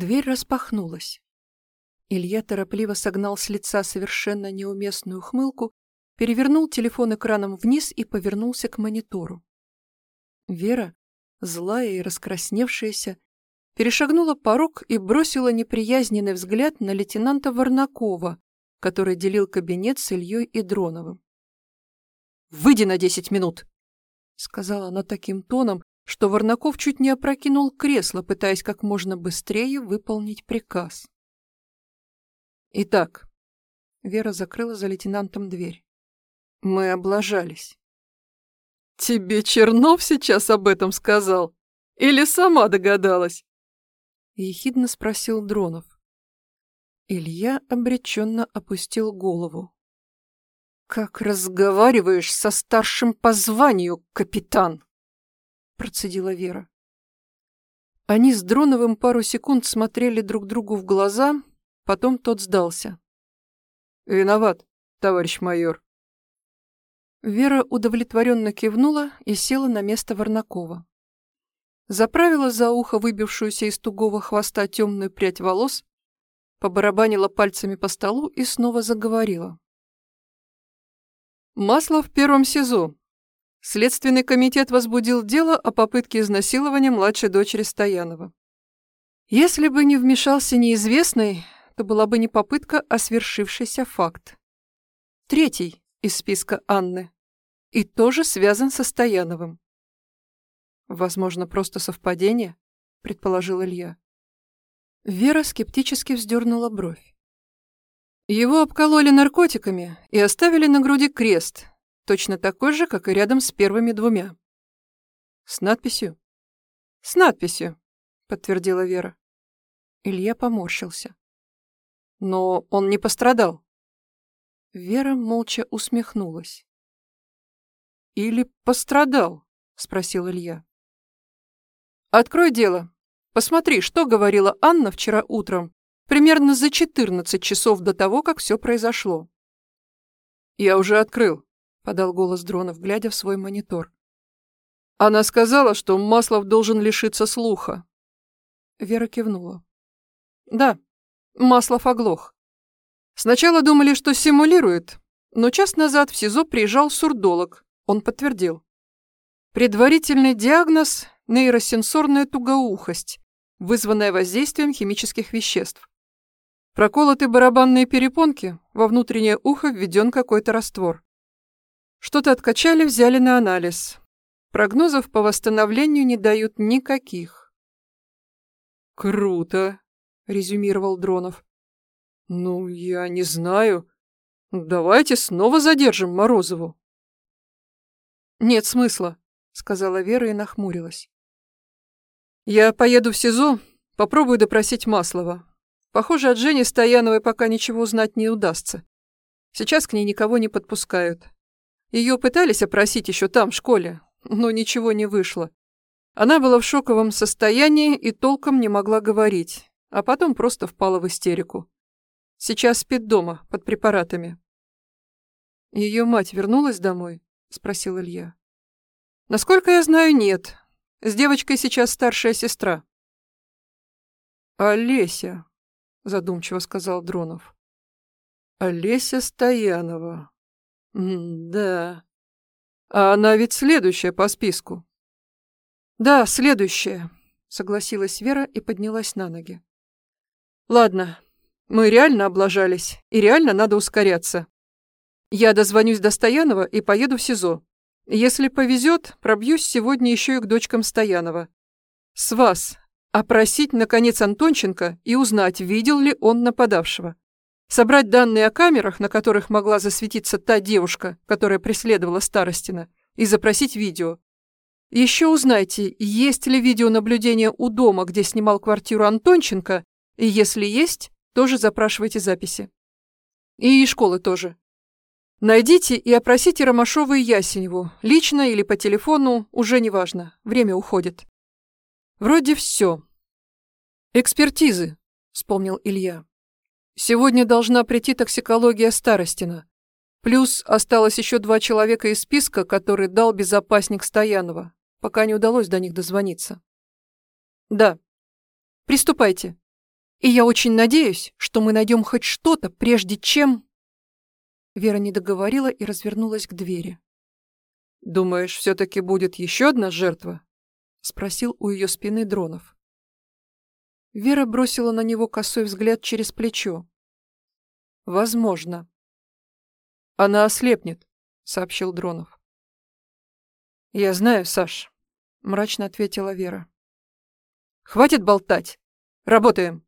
Дверь распахнулась. Илья торопливо согнал с лица совершенно неуместную хмылку, перевернул телефон экраном вниз и повернулся к монитору. Вера, злая и раскрасневшаяся, перешагнула порог и бросила неприязненный взгляд на лейтенанта Варнакова, который делил кабинет с Ильей и Дроновым. «Выйди на десять минут!» — сказала она таким тоном, что Варнаков чуть не опрокинул кресло, пытаясь как можно быстрее выполнить приказ. Итак, Вера закрыла за лейтенантом дверь. Мы облажались. Тебе Чернов сейчас об этом сказал? Или сама догадалась? Ехидно спросил Дронов. Илья обреченно опустил голову. «Как разговариваешь со старшим по званию, капитан?» Процедила Вера. Они с Дроновым пару секунд смотрели друг другу в глаза, Потом тот сдался. «Виноват, товарищ майор». Вера удовлетворенно кивнула и села на место Варнакова. Заправила за ухо выбившуюся из тугого хвоста темную прядь волос, побарабанила пальцами по столу и снова заговорила. Масло в первом СИЗО. Следственный комитет возбудил дело о попытке изнасилования младшей дочери Стоянова. Если бы не вмешался неизвестный, это была бы не попытка, а свершившийся факт. Третий из списка Анны. И тоже связан со Стояновым. Возможно, просто совпадение, предположил Илья. Вера скептически вздернула бровь. Его обкололи наркотиками и оставили на груди крест, точно такой же, как и рядом с первыми двумя. С надписью? С надписью, подтвердила Вера. Илья поморщился. Но он не пострадал. Вера молча усмехнулась. «Или пострадал?» — спросил Илья. «Открой дело. Посмотри, что говорила Анна вчера утром, примерно за 14 часов до того, как все произошло». «Я уже открыл», — подал голос Дронов, глядя в свой монитор. «Она сказала, что Маслов должен лишиться слуха». Вера кивнула. «Да, Маслов оглох. Сначала думали, что симулирует, но час назад в СИЗО приезжал сурдолог. Он подтвердил. Предварительный диагноз – нейросенсорная тугоухость, вызванная воздействием химических веществ. Проколоты барабанные перепонки, во внутреннее ухо введен какой-то раствор. Что-то откачали, взяли на анализ. Прогнозов по восстановлению не дают никаких. «Круто!» резюмировал Дронов. Ну, я не знаю. Давайте снова задержим Морозову. Нет смысла, сказала Вера и нахмурилась. Я поеду в СИЗО, попробую допросить Маслова. Похоже, от Жени Стояновой пока ничего узнать не удастся. Сейчас к ней никого не подпускают. Ее пытались опросить еще там, в школе, но ничего не вышло. Она была в шоковом состоянии и толком не могла говорить а потом просто впала в истерику. Сейчас спит дома, под препаратами. Ее мать вернулась домой? Спросил Илья. Насколько я знаю, нет. С девочкой сейчас старшая сестра. Олеся, задумчиво сказал Дронов. Олеся Стоянова. Да. А она ведь следующая по списку. Да, следующая, согласилась Вера и поднялась на ноги. Ладно, мы реально облажались, и реально надо ускоряться. Я дозвонюсь до Стоянова и поеду в СИЗО. Если повезет, пробьюсь сегодня еще и к дочкам Стоянова. С вас опросить, наконец, Антонченко и узнать, видел ли он нападавшего. Собрать данные о камерах, на которых могла засветиться та девушка, которая преследовала Старостина, и запросить видео. Еще узнайте, есть ли видеонаблюдение у дома, где снимал квартиру Антонченко, и если есть, тоже запрашивайте записи. И школы тоже. Найдите и опросите Ромашова и Ясеневу, лично или по телефону, уже не важно, время уходит. Вроде все. Экспертизы, вспомнил Илья. Сегодня должна прийти токсикология Старостина. Плюс осталось еще два человека из списка, который дал безопасник Стоянова, пока не удалось до них дозвониться. Да. Приступайте. И я очень надеюсь, что мы найдем хоть что-то, прежде чем...» Вера не договорила и развернулась к двери. «Думаешь, все-таки будет еще одна жертва?» — спросил у ее спины Дронов. Вера бросила на него косой взгляд через плечо. «Возможно». «Она ослепнет», — сообщил Дронов. «Я знаю, Саш», — мрачно ответила Вера. «Хватит болтать! Работаем!»